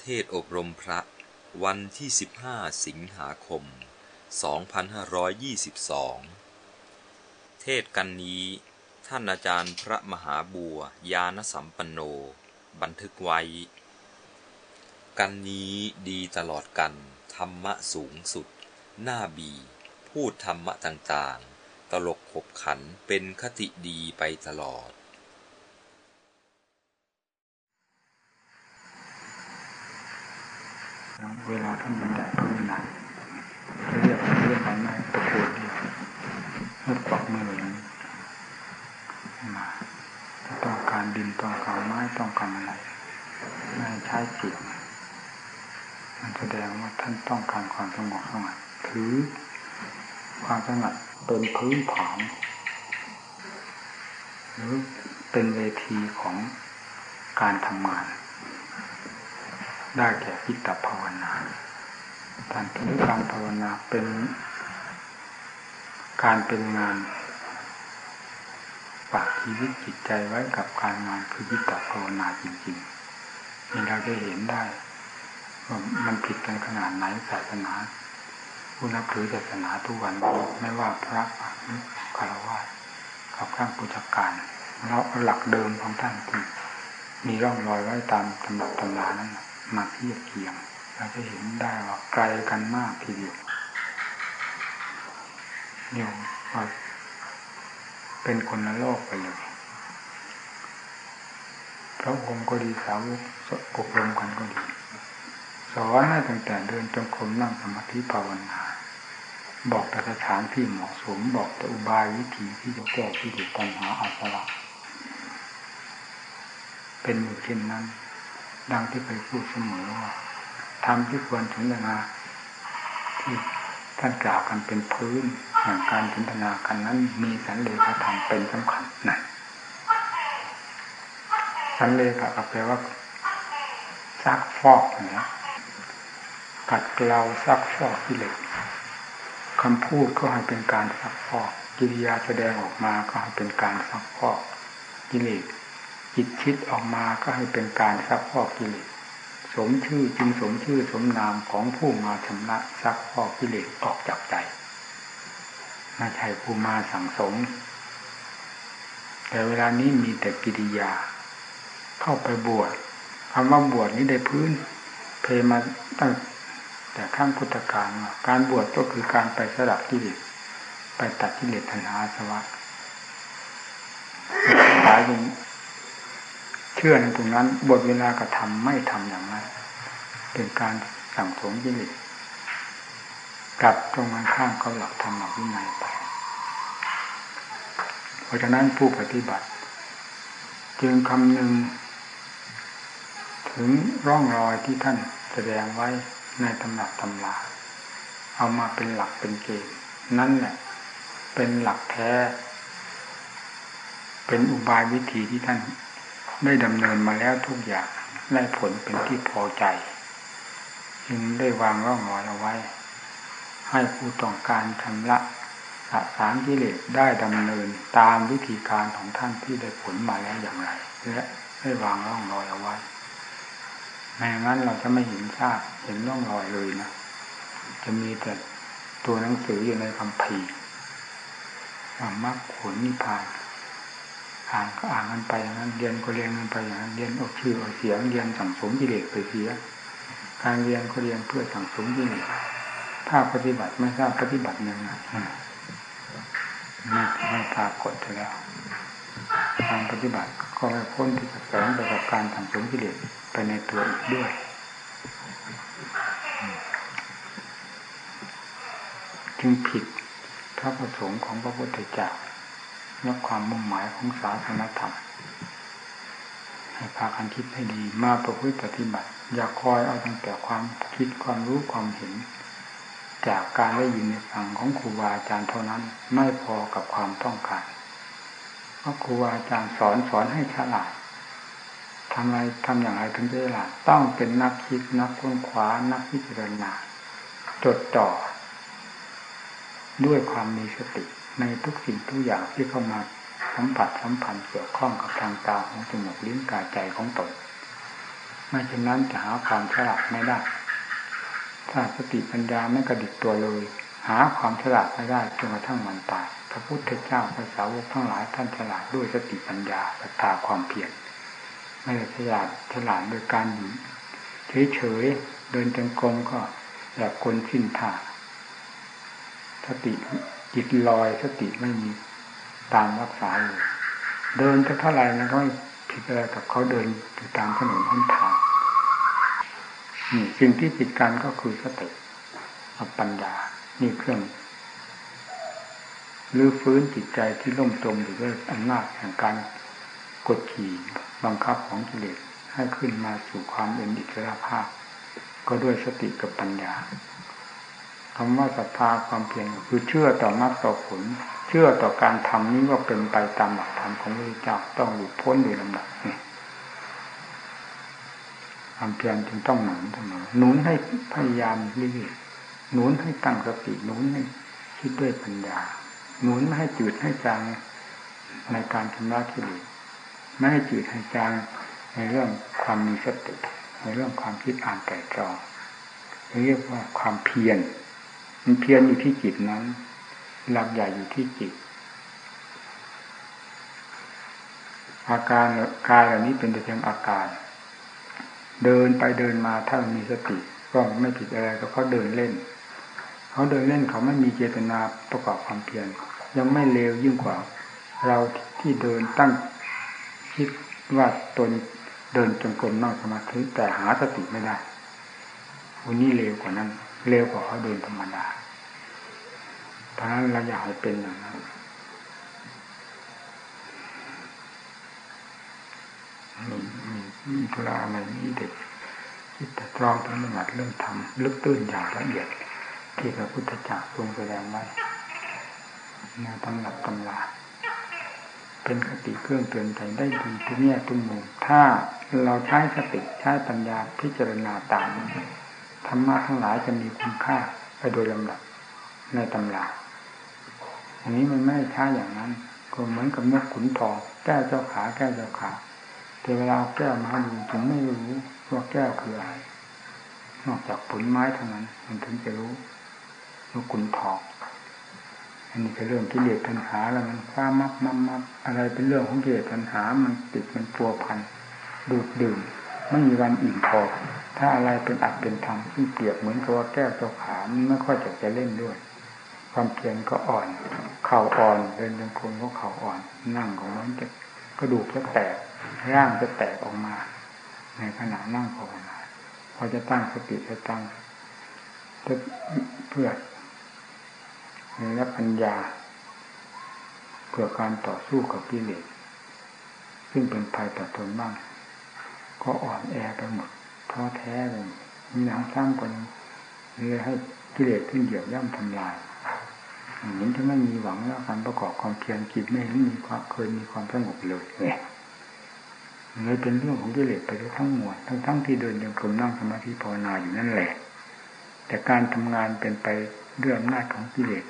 เทศอบรมพระ วันที่ 15 สิงหาคม 2522 เทศกันนี้ ท่านอาจารย์พระมหาบัวยานสัมปันโน บันทึกไว้ กันนี้ดีตลอดกัน ธรรมะสูงสุด หน้าบี พูดธรรมะต่างๆ ตลกขบขันเป็นคติดีไปตลอด เวลาท่านบรรยายพระวินัยเขาเรียกเรื่องของนายตะโกนเดียวให้กวักมืออย่างนี้มาถ้าต้องการดินต้องการไม้ต้องการอะไรไม่ใช้เสียงมันแสดงว่าท่านต้องการความสงบสงัดถือความสงัดเป็นพื้นฐานหรือเป็นเวทีของการทำงาน ได้แก่พิตภาวนาการถือการภาวนาเป็นการเป็นงานฝากชีวิตจิตใจไว้กับการงานคือพิตภาวนาจริงๆนี่เราจะเห็นได้ว่ามันผิดกันขนาดไหนศาสนา ผู้นับถือศาสนาทุกวันนี้ไม่ว่าพระหรือคารวะกับข้างปุจการเราหลักเดิมของท่านที่มีร่องรอยไว้ตามตำรับตำรานั้น มาเทียบเคียงเราจะเห็นได้ว่าไกลกันมากทีเดียวเนี่ยว่าเป็นคนละโลกไปเลยพระองค์ก็ดีสาวกอบรมกันก็ดี สอนให้ตั้งแต่เดินจงกรมนั่งสมาธิภาวนา บอกแต่สถานที่เหมาะสมบอกแต่อุบายวิธีที่จะแก้ที่ดุปัญหาอาสวะเป็นอยู่เช่นนั้น ดังที่เคยพูดเสมอว่าทำที่ควรสนทนาที่ท่านกล่าวกันเป็นพื้นแห่งการสนทนากันนั้น มีสันเลขาธรรมเป็นสำคัญนั่นสันเลขก็แปลว่าซักฟอกนะกัดเกลาซักฟอกกิเลสคำพูดก็ให้เป็นการซักฟอก กิริยาแสดงออกมาก็ให้เป็นการซักฟอกกิเลส จิตคิดออกมาก็ให้เป็นการซักฟอกกิเลสสมชื่อจึงสมชื่อสมนามของผู้มาชำระซักฟอกกิเลสออกจากใจไม่ใช่ผู้มาสั่งสม แต่เวลานี้มีแต่กิริยา เข้าไปบวชคำว่าบวชนี้ได้พื้น เพมาตั้งแต่ข้างพุทธกาลการบวชก็คือการไปสละกิเลสไปตัดกิเลสทันหาสวะหลายอย่าง เชื่อในตรงนั้นบทเวลากระทำไม่ทำอย่างนั้น เป็นการสั่งสมกิเลสกลับตรงกันข้างเขาหลักธรรมวินัยไป เพราะฉะนั้นผู้ปฏิบัติ จึงคำหนึ่งถึงร่องรอยที่ท่านแสดงไว้ในตำหนักตำราเอามาเป็นหลักเป็นเกณฑ์นั่นแหละเป็นหลักแท้ เป็นอุบายวิธีที่ท่าน ได้ดำเนินมาแล้วทุกอย่างได้ผลเป็นที่พอใจ จึงได้วางร่องรอยเอาไว้ ให้ผู้ต้องการชำระสะสางกิเลสได้ดำเนินตามวิธีการของท่านที่ได้ผลมาแล้วอย่างไรและได้วางร่องรอยเอาไว้ไม่งั้นเราจะไม่เห็นชาติเห็นร่องรอยเลยนะจะมีแต่ตัวหนังสืออยู่ในคำพีว่ามรรคผลนิพพาน อ่านก็อ่านกันไปอย่างนั้นเรียนก็เรียนกันไปอย่างนั้นเรียนออกชื่อออกเสียงเรียนสั่งสมกิเลสไปเสียการเรียนก็เรียนเพื่อสั่งสมกิเลสถ้าปฏิบัติไม่ทราบปฏิบัติยังไงไม่ไม่ปรากฏแล้วการปฏิบัติก็ไม่พ้นที่จะแฝงไปกับการสั่งสมกิเลสไปในตัวอีกด้วยจึงผิดพระประสงค์ของพระพุทธเจ้า และความมุ่งหมายของศาสนธรรมให้พากันคิดให้ดีมาประพฤติปฏิบัติ อย่าคอยเอาตั้งแต่ความคิดความรู้ความเห็น จากการได้ยินในฟังของครูบาอาจารย์เท่านั้นไม่พอกับความต้องการเพราะครูบาอาจารย์สอนสอนให้ฉลาดทำอะไรทำอย่างไรถึงจะฉลาดต้องเป็นนักคิดนักค้นคว้านักพิจารณาจดจ่อด้วยความมีสติ ในทุกสิ่งทุกอย่างที่เข้ามาสัมผัสสัมพันธ์เกี่ยวข้องกับทางตาของจมูกลิ้นกายใจของตนไม่เช่นนั้นจะหาความฉลาดไม่ได้ ถ้าสติปัญญาไม่กระดิกตัวเลย หาความฉลาดไม่ได้จนกระทั่งมันตาย พระพุทธเจ้าพระสาวกทั้งหลายท่านฉลาดด้วยสติปัญญาศรัทธาความเพียรไม่ได้ฉลาดฉลาดโดยการอยู่เฉยๆเดินจงกรมก็แบบคนสิ้นท่าสติ จิตลอยสติไม่มีตามรักษาเลยเดินจะเท่าไหร่นะก็ไม่ผิดอะไรกับเขาเดินอยู่ตามถนนหนทางนี่สิ่งที่ผิดกันก็คือสติปัญญา นี่เครื่องรื้อฟื้นจิตใจที่ล่มจมอยู่ด้วยอำนาจแห่งการกดขี่บังคับของกิเลสให้ขึ้นมาสู่ความเป็นอิสระภาพ ก็ด้วยสติกับปัญญา คำว่าศรัทธาความเพียรคือเชื่อต่อมรรคต่อผล เชื่อต่อการทำนี้ว่าเป็นไปตามหลักธรรมของพระเจ้าต้องหลุดพ้นโดยลำดับความเพียรจึงต้องหนุนเสมอหนุนให้พยายามเรื่อยหนุนให้ตั้งสติหนุนให้คิดด้วยปัญญาหนุนไม่ให้จืดให้จางในการชำระกิเลสไม่ให้จืดให้จางในเรื่องความมีสติในเรื่องความคิดอ่านแต่จองเรียกว่าความเพียร มันเพียรอยู่ที่จิตนั้น หลักใหญ่อยู่ที่จิต อาการกายเหล่านี้เป็นแต่เพียงอาการ เดินไปเดินมาถ้ามีสติ ก็ไม่ผิดอะไรก็เขาเดินเล่น เขาเดินเล่นเขาไม่มีเจตนาประกอบความเพียรยังไม่เลวยิ่งกว่า เราที่เดินตั้งคิดว่าตนเดินจงกรมนั่งสมาธิแต่หาสติไม่ได้วันนี้เร็วกว่านั้น เร็วกว่าเขาเดินธรรมดาเพราะนั้นเราอยากให้เป็นอย่างนั้นมีมีมีธุระอะไรนี่เด็กคิดแต่ตรองทั้งหมดเรื่องทำลึกตื้นอย่างละเอียด ที่พระพุทธเจ้าทรงแสดงไว้ในตำหนักตำราเป็นคติเครื่องเตือนใจได้ดีทุกแง่ทุกมุมถ้าเราใช้สติใช้ปัญญาพิจารณาตาม ธรรมะทั้งหลายจะมีคุณค่าไปโดยลำดับในตำราอันนี้มันไม่ใช่อย่างนั้น ก็เหมือนกับนกขุนทองแก้วเจ้าขาแก้วเจ้าขาแต่เวลาแก้วมาดูถึงไม่รู้ว่าแก้วคืออะไรนอกจากผลไม้เท่านั้น มันถึงจะรู้นกขุนทองอันนี้ก็เรื่องกิเลสปัญหาแล้วมันฟ้ามับมับมับอะไรเป็นเรื่องของกิเลสปัญหา มันติดมันปัวพันดูดดื่มไม่มีวันอิ่มพอ ถ้าอะไรเป็นอัดเป็นธรรมที่เปรียบเหมือนกับว่าแก้วเจ้าขามไม่ค่อยจะจะเล่นด้วย ความเพียรก็อ่อน เข่าอ่อนเดินยังคงก็เข่าอ่อน นั่งของมันจะกระดูกจะแตก ร่างจะแตกออกมา ในขณะนั่งภาวนาพอจะตั้งสติจะตั้งเพื่อและปัญญาเพื่อการต่อสู้กับกิเลสซึ่งเป็นภัยต่อตนบ้าง ก็อ่อนแอไปหมด ท้อแท้เลยมีหนังสร้างคนเลยให้กิเลสขึ้นเหยียบย่ำทำลายอย่างนี้ถ้าไม่มีหวังแล้วการประกอบความเพียรจิตไม่มีความเคยมีความสงบเลยเนี่ยเลยเป็นเรื่องของกิเลสไปทั้งหมดทั้งทั้งที่เดินยังกลมนั่งสมาธิภาวนาอยู่นั่นแหละ แต่การทำงานเป็นไปด้วยอำนาจของกิเลส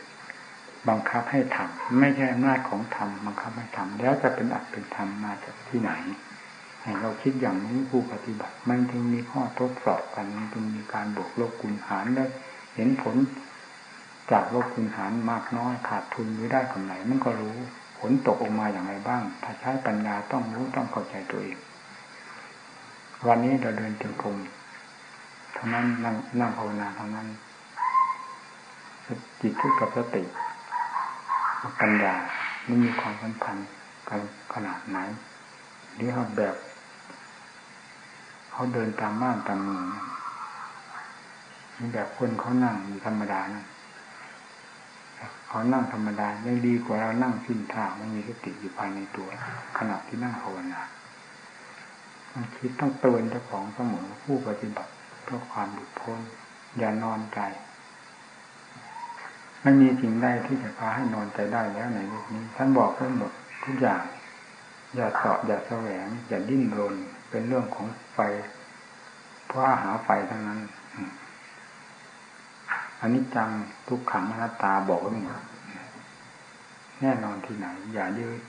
บังคับให้ทำไม่ใช่อำนาจของธรรมบังคับให้ทำแล้วจะเป็นอัตเป็นธรรมมาจากที่ไหน ให้เราคิดอย่างนี้ผู้ปฏิบัติ มันจึงมีข้อทดสอบกันจึงมีการบวกลบคูณหารได้ เห็นผลจากลบคูณหารมากน้อยขาดทุนหรือได้กำไรมันก็รู้ผลตกออกมาอย่างไรบ้าง ถ้าใช้ปัญญาต้องรู้ต้องเข้าใจตัวเอง วันนี้เราเดินจงกรมเท่านั้นนั่งนั่งภาวนาเท่านั้นจิตขึ้นกับสติปัญญาไม่มีความสัมพันธ์กันขนาดไหนหรือแบบ เขาเดินตามบ้านตามเมืองมีแบบคนเขานั่งธรรมดานะเขานั่งธรรมดายังดีกว่าเรานั่งสิ้นท่าไม่มีสติอยู่ภายในตัว ขณะที่นั่งภาวนามันคิดต้องเตือนเจ้าของเสมอผู้ปฏิบัติเพื่อความหลุดพ้น อย่านอนใจไม่มีสิ่งใดที่จะพาให้นอนใจได้แล้วในโลกนี้ ท่านบอกไว้หมดทุกอย่าง อย่าเสาะอย่าแสวง อย่าดิ้นรน เป็นเรื่องของไฟ เพราะอาหาไฟทั้งนั้นอันนี้จังทุกขังอนัตตาบอกไว้หมดแน่นอนที่ไหน อย่ายืด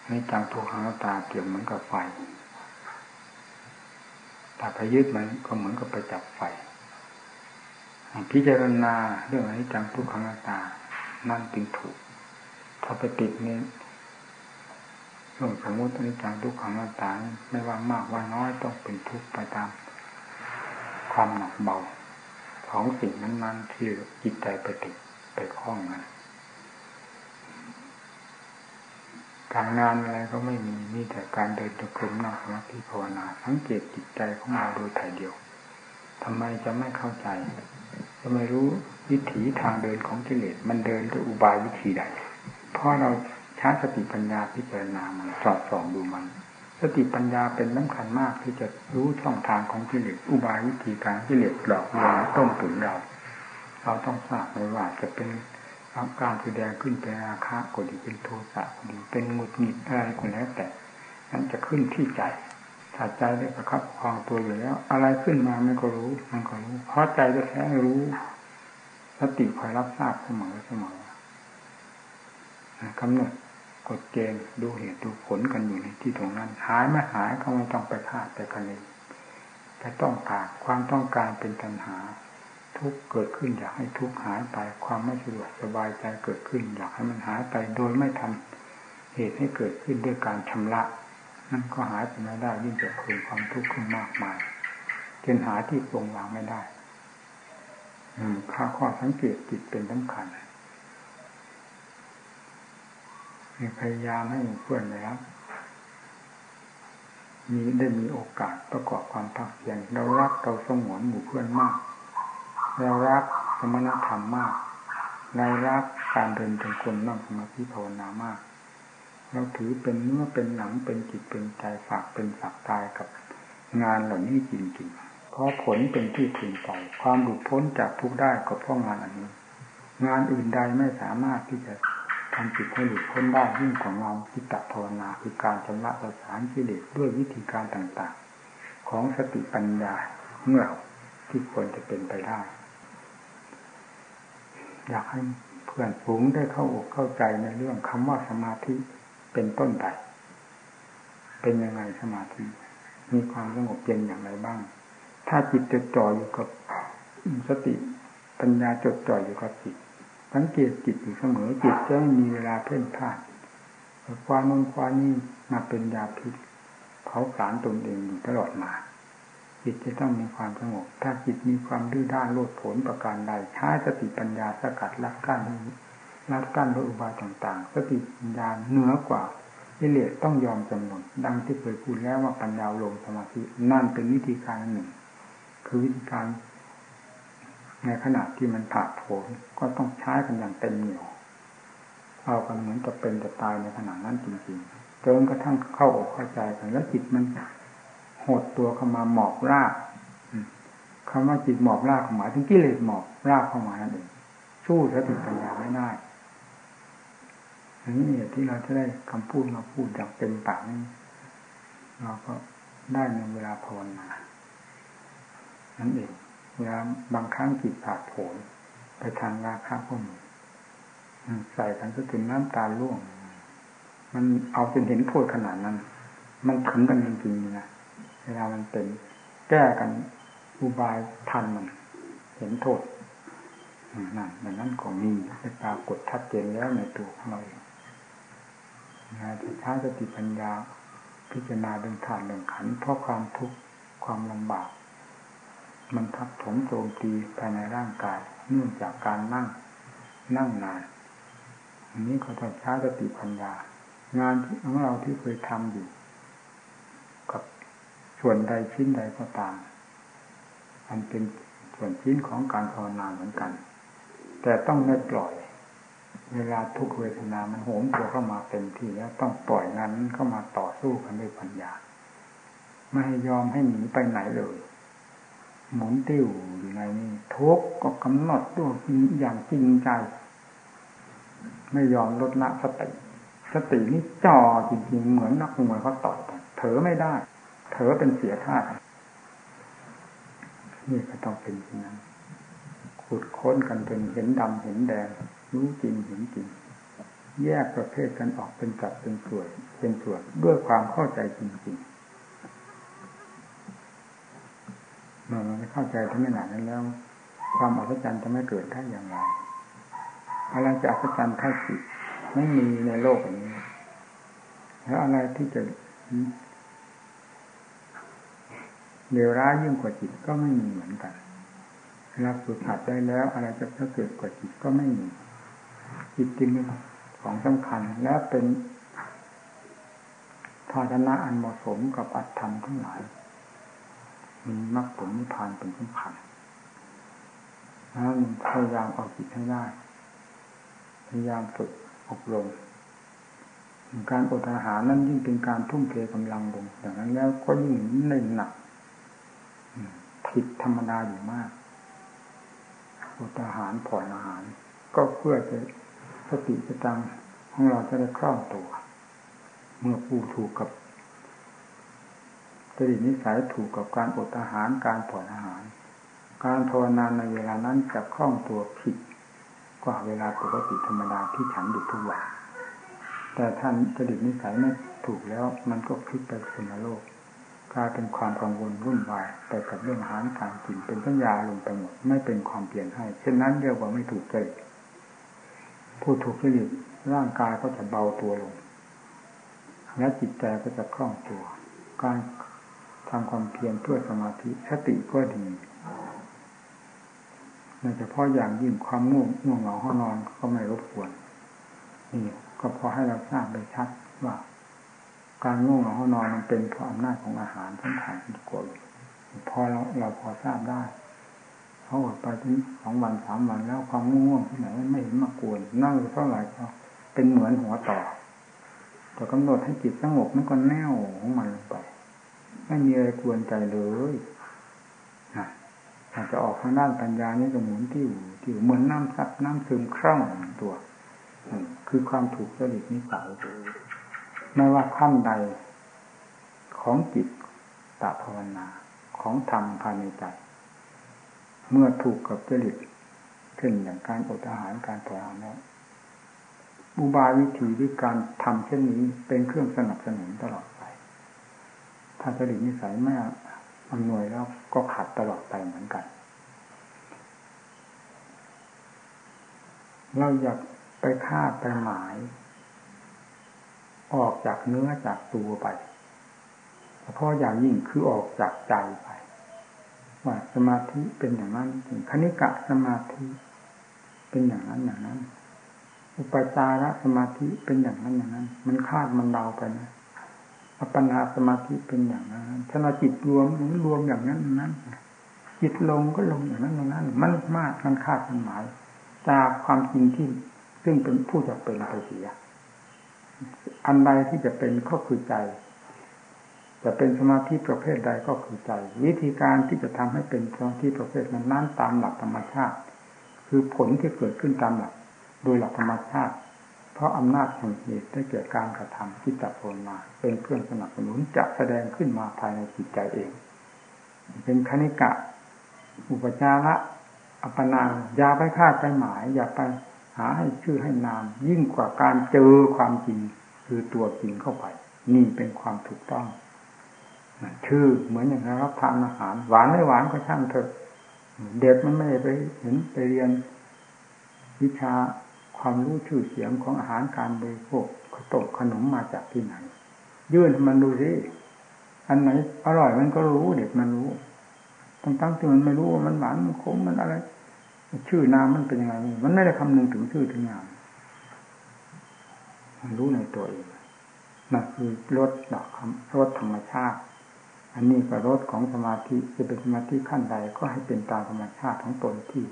อันนี้จังทุกขังอนัตตาเกี่ยวเหมือนกับไฟถ้าไปยึดมันก็เหมือนกับไปจับไฟ พิจารณาเรื่องอนิจจังทุกขังตา นั่นจึงถูก ถ้าไปติดนี้ เรื่องสมมติอนิจจังทุกขังตาไม่ว่ามากว่าน้อยต้องเป็นทุกข์ไปตาม ความหนักเบา ของสิ่งนั้นๆที่จิตใจไปติดไปคล้องนั้นการงานอะไรก็ไม่มีมีแต่การเดินตะกรมนั่งสมาธิภาวนาสังเกตจิตใจของเราโดยถ่ายเดียวทำไมจะไม่เข้าใจจะไม่รู้วิถีทางเดินของกิเลสมันเดินด้วยอุบายวิธีใดเพราะเรา ใช้สติปัญญาพิจารณามันสอดส่องดูมัน สติปัญญาเป็นสำคัญมากที่จะรู้ช่องทางของกิเลสอุบายวิธีการกิเลสหลอกลวงต้มตุ๋นเรา เราต้องทราบไม่ว่าจะเป็นอาการแสดงขึ้นเป็นอาฆาตก็ดีเป็นโทสะก็ดี เป็นหงุดหงิดอะไรก็แล้วแต่นั้นจะขึ้นที่ใจถ้าใจได้ประคับคองตัวอยู่แล้ว อะไรขึ้นมามันก็รู้ มันก็รู้ เพราะใจจะแท้รู้สติคอยรับทราบเสมอเสมอกำหนด กฎเกณฑ์ดูเหตุดูผลกันอยู่ในที่ตรงนั้น หายไม่หายก็ไม่ต้องไปคาดไปคะเนแต่ต้องการความต้องการเป็นปัญหา ทุกเกิดขึ้นอยากให้ทุกหายไป ความไม่สะดวกสบายใจเกิดขึ้น อยากให้มันหายไปโดยไม่ทำเหตุให้เกิดขึ้นด้วยการชำระนั่นก็หายไปไม่ได้ยิ่งจะเพิ่มความทุกข์ขึ้นมากมายจนหาที่ปรงวางไม่ได้อืมข้าข้อสังเกตจิตเป็นสำคัญ พยายามให้เพื่อนแล้ว มีได้มีโอกาสประกอบความภาคเพียรเรารักเราสงวนหมู่เพื่อนมาก เรารักสมณธรรมมากเรารักการเดินจงกรมนั่งสมาธิภาวนามาก เราถือเป็นเนื้อเป็นหนังเป็นจิตเป็นใจฝากเป็นฝากตายกับงานเหล่านี้จริงๆ เพราะผลเป็นที่ถึงใจความหลุดพ้นจากทุกได้ก็เพราะงานอันนี้ งานอื่นใดไม่สามารถที่จะ ทำจิตให้หลุดพ้นได้ยิ่งกว่างานจิตภาวนาคือการชำระประสานกิเลสด้วยวิธีการต่างๆ ของสติปัญญาเมื่อที่ควรจะเป็นไปได้ อยากให้เพื่อนฝูงได้เข้าอกเข้าใจในเรื่องคำว่าสมาธิเป็นต้นใดเป็นยังไงสมาธิ มีความสงบเย็นอย่างไรบ้าง ถ้าจิตจดจ่ออยู่กับสติปัญญาจดจ่ออยู่กับจิต สังเกตจิตอยู่เสมอจิตจะไม่มีเวลาเพ่นพ่านความนนความนี้มาเป็นยาพิษเผาผลาญตนเองอยู่ตลอดมา จิตจะต้องมีความสงบ ถ้าจิตมีความดื้อด้านโลดผลประการใดใช้สติปัญญาสกัดลักกั้นลักกั้นโดยอุบายต่างๆ สติปัญญาเหนือกว่าวิเลสต้องยอมจำนนดังที่เคยพูดแล้วว่าปัญญาลงสมาธินั่นเป็นวิธีการหนึ่ง คือวิธีการ ในขณะที่มันผ่าผลก็ต้องใช้กันอย่างเต็มเหนียว เอากันเหมือนจะเป็นจะตายในขณะนั้นจริงๆจนกระทั่งเข้าอกเข้าใจกันแล้วจิตมันหดตัวเข้ามาหมอบรากคำว่าจิตหมอบรากหมายถึงกิเลสหมอบรากเข้ามานั่นเองสู้สติปัญญาไม่ได้อันนี้ที่เราจะได้คำพูดมาพูดอย่างเต็มปากนี่เราก็ได้ในเวลาภาวนานั่นเอง เวลาบางครั้งจิตผาดโผนไปทางราคาก็มีใส่กันก็ถึงน้ำตาล่วง มันเอาจนเห็นโทษขนาดนั้น มันถึงกันจริงๆนะเวลามันเป็นแก้กันอุบายทันมัน เห็นโทษนั่นอย่างนั้นก็มีปรากฏชัดเจนแล้วในตัวของเราเองงานจะใช้สติปัญญาพิจารณาเรื่องฐานเรื่องขันเพราะความทุกข์ความลำบาก มันทับถมโจมตีภายในร่างกาย เนื่องจากการนั่งนั่งนานอันนี้เขาต้องใช้สติปัญญา งานของเราที่เคยทำอยู่ กับส่วนใดชิ้นใดก็ตามมันเป็นส่วนชิ้นของการภาวนาเหมือนกัน แต่ต้องไม่ปล่อย เวลาทุกเวทนามันโหมตัวเข้ามาเต็มที่แล้วต้องปล่อยงานนั้นเข้ามาต่อสู้กันด้วยปัญญา ไม่ให้ยอมให้หนีไปไหนเลย หมุนติ้วอยู่ในนี้ทุกก็กำหนดด้วยอย่างจริงใจ ไม่ยอมลดละสติ สตินี่จ่อจริงๆเหมือนนักมวยเขาต่อยเถอไม่ได้ เถอเป็นเสียท่านี่ก็ต้องเป็นอย่างนั้นขุดค้นกันจนเห็นดำเห็นแดง รู้จริงเห็นจริง แยกประเภทกันออกเป็นจัดเป็นส่วนเป็นส่วนด้วยความเข้าใจจริงๆ เมื่อมันเข้าใจทั้งขนาดนั้นแล้ว ความอัศจรรย์จะไม่เกิดได้อย่างไรอะไรจะอัศจรรย์ท่าจิตไม่มีในโลกนี้ แล้วอะไรที่จะเลวร้ายยิ่งกว่าจิตก็ไม่มีเหมือนกันเราฝึกหัดได้แล้ว อะไรจะเกิดกว่าจิตก็ไม่มี จิตจริงของสำคัญและเป็นภาชนะอันเหมาะสมกับอัตธรรมทั้งหลาย มีมรรคผลนิพพานเป็นสำคัญนั้นพยายามเอาจิตให้ได้ พยายามฝึกอบรมการอดอาหารนั่นยิ่งเป็นการทุ่มเทกำลังลงอย่างนั้นแล้วก็ยิ่งในหนักผิดธรรมดาอยู่มากอดอาหารผ่อนอาหาร ก็เพื่อจะสติสตังของเราจะได้คล่องตัว เมื่อผู้ถูกกับ จริตนิสัยถูกกับการอดอาหารการผ่อนอาหาร การภาวนาในเวลานั้นจะคล่องตัวผิดกว่าเวลาปกติธรรมดาที่ฉันอยู่ทุกวันแต่ท่านจริตนิสัยไม่ถูกแล้วมันก็พลิกไปคนละโลกกลายเป็นความกังวลวุ่นวายไปกับเรื่องอาหารการกินเป็นสัญญาลงไปหมดไม่เป็นความเปลี่ยนให้ เช่นนั้นเรียกว่าไม่ถูกจริตผู้ถูกจริตร่างกายก็จะเบาตัวลง และจิตใจก็จะคล่องตัว การ ทำความเพียรเพื่อสมาธิสติก็ดีโดยเฉพาะอย่างยิ่งความง่วงง่วงเหงาห้องนอนก็ไม่รบกวนนี่ก็พอให้เราทราบไปชัดว่า การง่วงเหงาห้องนอนมันเป็นเพราะอำนาจของอาหารทั้งถ่ายที่กดพอเราเราพอทราบได้เขาอดไปถึงสองวันสามวันแล้วความง่วงที่ไหนไม่เห็นมากวนนั่งเท่าไหร่ก็เป็นเหมือนหัวต่อแต่กำหนดให้จิตสงบมันก็แน่วของมันลงไป ไม่มีอะไรกวนใจเลยอาจจะออกทางด้านปัญญานี่ก็หมุนที่อยู่ที่เหมือนน้ำซับน้ำซึมคร่องตัวคือความถูกจริตนิสัยไม่ว่าขั้นใดของจิตตภาวนาของธรรมภายในใจ เมื่อถูกกับจริตขึ้นอย่างการอดอาหารการถอยอาแล้วอุบายวิธีด้วยการทำเช่นนี้เป็นเครื่องสนับสนุนตลอด ถ้าจริตนิสัยไม่อำนวยแล้วก็ขัดตลอดไปเหมือนกัน เราอยากไปคาดไปหมาย ออกจากเนื้อจากตัวไปเฉพาะอย่างยิ่งคือออกจากใจไปว่าสมาธิเป็นอย่างนั้นคณิกะสมาธิเป็นอย่างนั้นอย่างนั้น อุปจารสมาธิเป็นอย่างนั้นอย่างนั้น มันคาดมันเดาไปนะ อัปปนาสมาธิเป็นอย่างนั้นถ้าเราจิตรวมรวมอย่างนั้นนั้น จิตลงก็ลงอย่างนั้นอย่างนั้น มันมากมันคาดมันหมาย จากความจริงที่ซึ่งเป็นผู้จะเป็นไปเสีย อันใดที่จะเป็นก็คือใจจะเป็นสมาธิประเภทใดก็คือใจ วิธีการที่จะทำให้เป็นสมาธิประเภทนั้นนั้นตามหลักธรรมชาติ คือผลที่เกิดขึ้นตามหลัก โดยหลักธรรมชาติ เพราะอำนาจแห่งเหตุได้เกิดการกระทำที่จับโนมา เป็นเครื่องสนับสนุนจะแสดงขึ้นมาภายในจิตใจเอง เป็นคณิกะ อุปจาระอัปปนาอย่าไปคาดไปหมาย อย่าไปหาให้ชื่อให้นาม ยิ่งกว่าการเจอความจริง คือตัวจริงเข้าไป นี่เป็นความถูกต้องชื่อเหมือนอย่างรับทานอาหาร หวานไม่หวานก็ช่างเถอะเด็กมันไม่ไปเห็นไปเรียนวิชา ความรู้ชื่อเสียงของอาหารการบริโภคขนมขนมมาจากที่ไหน ยื่นมันดูสิอันไหนอร่อยมันก็รู้เด็กมันรู้ตั้งตั้งที่มันไม่รู้ว่ามันหวานมันขมมันอะไร ชื่อนามมันเป็นยังไงมันไม่ได้คำนึงถึงชื่อถึงนามมันรู้ในตัวเองนั่นคือรสดอกคำรสธรรมชาติ อันนี้ก็รสของสมาธิจะเป็นสมาธิขั้นใดก็ให้เป็นตามธรรมชาติของตนที่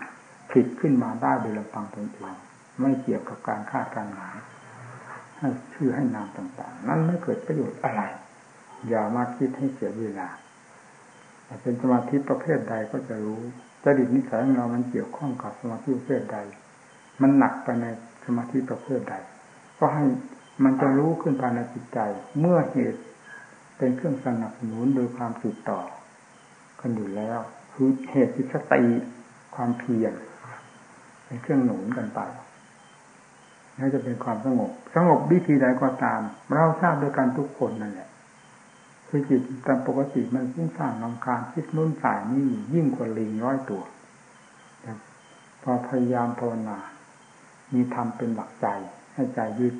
ผิดขึ้นมาได้โดยลำพังตนเอง ไม่เกี่ยวกับการคาดการหมายให้ชื่อให้นามต่าง ๆ นั้นไม่เกิดประโยชน์อะไร อย่ามาคิดให้เสียเวลาเป็นสมาธิประเภทใดก็จะรู้จริตนิสัยของเรา มันเกี่ยวข้องกับสมาธิประเภทใด มันหนักไปในสมาธิประเภทใด ก็ให้มันจะรู้ขึ้นภายในจิตใจ เมื่อเหตุเป็นเครื่องสนับสนุนโดยความสืบต่อกันอยู่แล้วคือเหตุจิตสติความเพียรเป็นเครื่องหนุนกันไป น่าจะเป็นความสงบ สงบวิธีใดก็ตาม เราทราบด้วยกันทุกคนนั่นแหละคือจิตตามปกติมันฟุ้งซ่านลำคาญคิดนุ่นสายนี่ยิ่งกว่าลิงร้อยตัวพอพยายามภาวนา มีธรรมเป็นหลักใจ ให้ใจยึด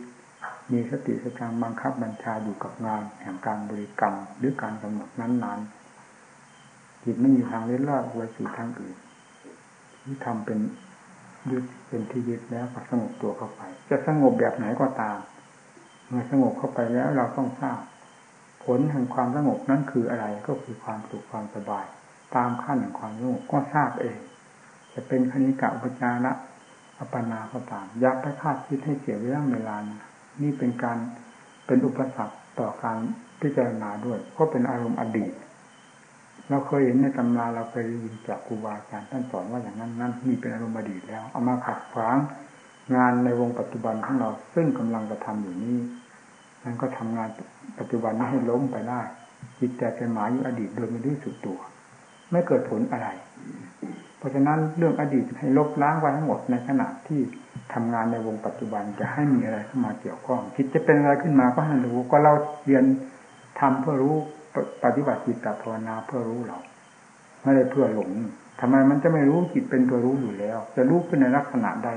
มีสติสตังบังคับบัญชาอยู่กับงาน แห่งการบริกรรม หรือการกำหนดนั้นๆจิตไม่มีทางเล่นลอดไปสู่ทางอื่นที่ทำเป็น ยึดเป็นที่ยึดแล้วก็สงบตัวเข้าไป จะสงบแบบไหนก็ตาม เมื่อสงบเข้าไปแล้วเราต้องทราบผลแห่งความสงบนั้นคืออะไรก็คือความสุขความสบาย ตามขั้นแห่งความสงบก็ทราบเอง จะเป็นคณิกะอุปจาระอปนาก็ตามยักไปคาดคิดให้เสียเวลาเวลานะนี่เป็นการเป็นอุปสรรคต่อการพิจารณาด้วย ก็เป็นอารมณ์อดีต เราเคยเห็นในตำราเราเคยได้ยินจากครูบาอาจารย์ท่านสอนว่าอย่างนั้นนั้นมีเป็นอารมณ์อดีตแล้ว เอามาขัดขวางงานในวงปัจจุบันของเราซึ่งกำลังกระทาอยู่นี้มันก็ทำงานปัจจุบันนี้ให้ล้มไปได้จิตใจเป็นหมายอยู่อดีตโดยไม่รู้สึกตัว ไม่เกิดผลอะไร เพราะฉะนั้นเรื่องอดีตให้ลบล้างไว้ทั้งหมดในขณะที่ทำงานในวงปัจจุบันจะให้มีอะไรเข้ามาเกี่ยวข้องคิดจะเป็นอะไรขึ้นมาก็ให้รู้ก็เราเรียนทำเพื่อรู้ ปฏิบัติจิตตภาวนาเพื่อรู้เราไม่ได้เพื่อหลงทำไมมันจะไม่รู้จิตเป็นตัวรู้อยู่แล้ว จะรู้ขึ้นในลักษณะใด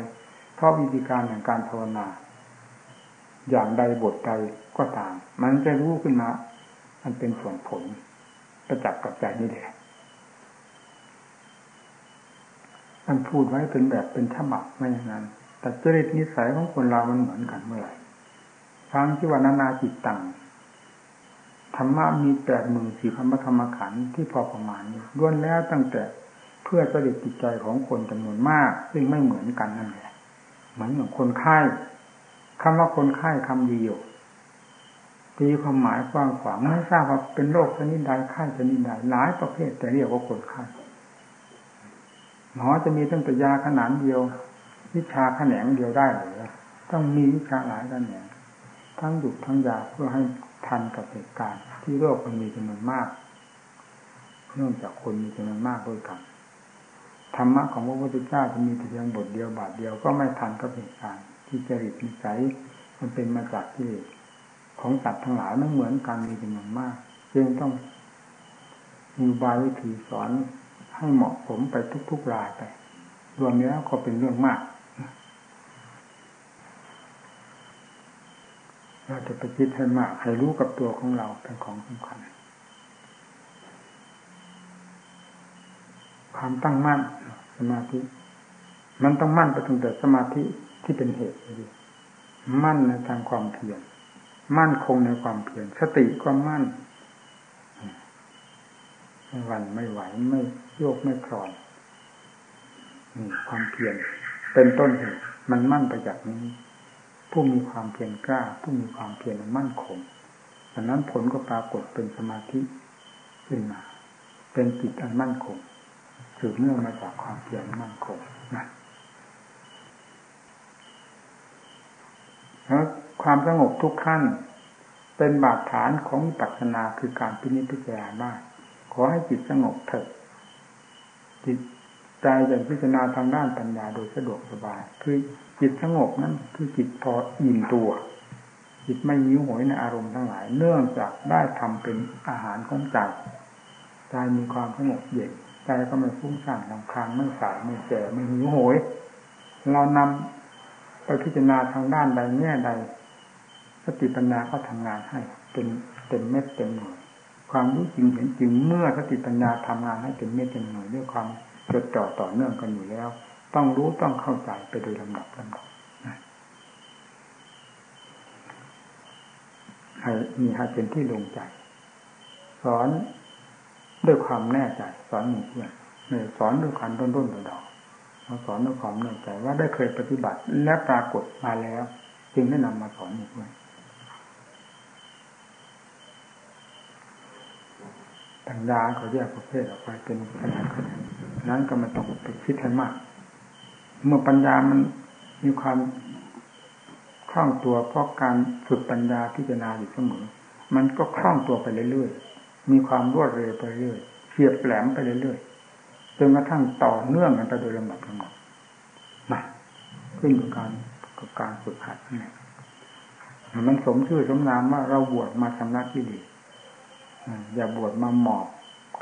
เพราะวิธีการแห่งการภาวนา อย่างใดบทใดก็ตาม มันจะรู้ขึ้นมา มันเป็นส่วนผลประจักษ์กับใจนี่แหละมันพูดไว้เป็นแบบเป็นฉบับไม่อย่างนั้น แต่จริตนิสัยของคนเรามันเหมือนกันเมื่อไหร่ฟังที่ว่านานาจิตตัง ธรรมะมีแปดหมื่นสี่พันธรรมขันธ์ที่พอประมาณนี้ล้วนแล้วตั้งแต่เพื่อจริตจิตใจของคนจำนวนมาก ซึ่งไม่เหมือนกันนั่นแหละเหมือนอย่างคนไข้คำว่าคนไข้คำเดียวตีความหมายกว้างขวางไม่ทราบว่าเป็นโรคชนิดใดไข้ชนิดใดหลายประเภทแต่เรียกว่าคนไข้หมอจะมีตั้งแต่ยาขนาดเดียว วิชาแขนงเดียวได้หรือต้องมีวิชาหลายแขนง ทั้งดุทั้งยาเพื่อให้ทันกับเหตุการณ์ที่โรคมันมีจำนวนมาก เนื่องจากคนมีจำนวนมากด้วยกันธรรมะของพระพุทธเจ้าจะมีแต่เพียงบทเดียวบาทเดียวก็ไม่ทันกับเหตุการณ์ที่จริตนิสัยมันเป็นมาจากที่ของสัตว์ทั้งหลายไม่เหมือนกันมีจำนวนมากจึงต้องมีบายวิธีสอนให้เหมาะสมไปทุกๆรายไป รวมแล้วก็เป็นเรื่องมาก เราจะไปคิดให้มากให้รู้กับตัวของเราเป็นของสำคัญ ความตั้งมั่นสมาธิ มันต้องมั่นไปตั้งแต่สมาธิที่เป็นเหตุดีมั่นในทางความเพียรมั่นคงในความเพียรสติก็มั่นไม่หวั่นไม่ไหวไม่โยกไม่คลอนความเพียรเป็นต้นเหตุมันมั่นไปจากนี้ ผู้มีความเพียรกล้า ผู้มีความเพียรมั่นคงดังนั้นผลก็ปรากฏเป็นสมาธิขึ้นมา เป็นจิตอันมั่นคงสืบเนื่องมาจากความเพียรมั่นคงนะแล้วความสงบทุกขั้น เป็นบาดฐานของปัจนาคือการพินิจพิจารณาขอให้จิตสงบเถิดจิต ใจจะพิจารณาทางด้านปัญญาโดยสะดวกสบาย คือจิตสงบนั้นคือจิตพออิ่มตัว จิตไม่ยิ้วหยในอารมณ์ทั้งหลาย เนื่องจากได้ทำเป็นอาหารของใจใจมีความสงบเย็นใจก็ไม่ฟุ้งซ่านลำคางไม่สายไม่แก่ไม่หิวโหย เรานำไปพิจารณาทางด้านใดแง่ใดสติปัญญาก็ทำงานให้เป็นเต็มเม็ดเต็มหน่วยความรู้จริงเห็นจริงเมื่อสติปัญญาทำงานให้เต็มเม็ดเต็มหน่วยด้วยความ จดจ่อต่อเนื่องกันอยู่แล้ว ต้องรู้ต้องเข้าใจไปโดยลำดับลำดับให้มีให้เป็นที่ลงใจ สอนด้วยความแน่ใจ สอนหมู่เพื่อนไม่สอนด้วยความต้นต้นดอกมาสอนด้วยความแน่ใจว่าได้เคยปฏิบัติและปรากฏมาแล้ว จึงได้นำมาสอนหมู่เพื่อนปัญญาเขาแยกประเภทออกไปเป็นขนาดขนาด นั้นก็มาต้องไปคิดให้มาก เมื่อปัญญามันมีความคล่องตัวเพราะการฝึกปัญญาพิจารณาอยู่เสมอ มันก็คล่องตัวไปเรื่อยๆ มีความรวดเร็วไปเรื่อยเฉียบแหลมไปเรื่อยๆ จนกระทั่งต่อเนื่องกันไปโดยลำดับลำดับมาขึ้นกับการกับการฝึกหัดนี่มันสมชื่อสมนามว่าเราบวชมาชำระที่ดีอย่าบวชมาหมอบ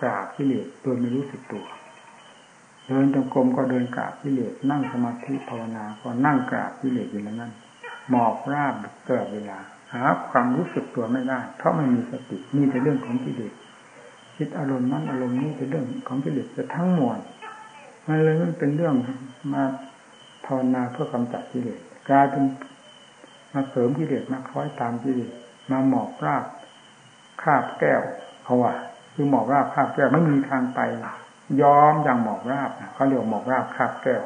กราบกิเลสโดยไม่รู้สึกตัว เดินจงกรมก็เดินกราบกิเลสนั่งสมาธิภาวนา ก็นั่งกราบกิเลสอยู่แล้วนั่นหมอบราบเกิดเวลาหาความรู้สึกตัวไม่ได้ เพราะไม่มีสติมีแต่เรื่องของกิเลสคิดอารมณ์นั้นอารมณ์นี้เป็นเรื่องของกิเลสจะทั้งมวลมันเลยมันเป็นเรื่องมาภาวนาเพื่อกำจัดกิเลสกลายเป็นมาเสริมกิเลสมาคล้อยตามกิเลสมาหมอบราบคาบแก้วเขาว่าคือหมอบราบคาบแก้วไม่มีทางไป ยอมอย่างหมอบราบเขาเรียกหมอบราบคาบแก้ว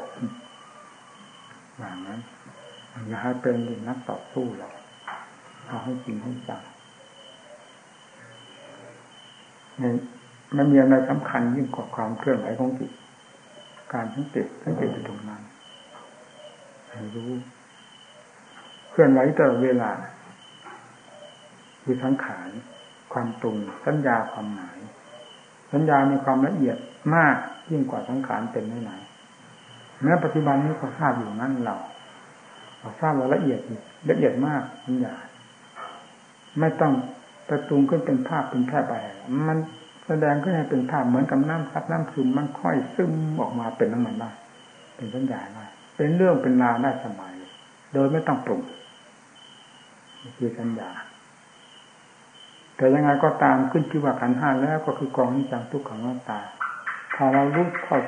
อย่างนั้นอย่าให้เป็นนักต่อสู้เราเอาให้จริงให้จังมันมีอะไรสำคัญยิ่งกว่าความเคลื่อนไหวของจิต การสังเกตสังเกตอยู่ตรงนั้นรู้ เคลื่อนไหวตลอดเวลาคือสังขารความตรงสัญญาความหมาย สัญญามีความละเอียด มากยิ่งกว่าสังขารเป็นไหนแม้ปัจจุบันนี้ก็ทราบอยู่นั่นเราเราทราบว่าละเอียดละเอียดมากสัญญาไม่ต้องประตุงขึ้นเป็นภาพเป็นแพร่ไปมันแสดงขึ้นให้เป็นภาพเหมือนกับน้ำซับน้ำซึมมันค่อยซึมออกมาเป็นน้ำมันได้เป็นสัญญาได้เป็นเรื่องเป็นราวได้สมัยโดยไม่ต้องปรุงคือสัญญาแต่ยังไงก็ตามขึ้นชื่อว่าขันห้าแล้วก็คือกองนิจังทุกขังน้าตา ถ้าเรารู้เท่า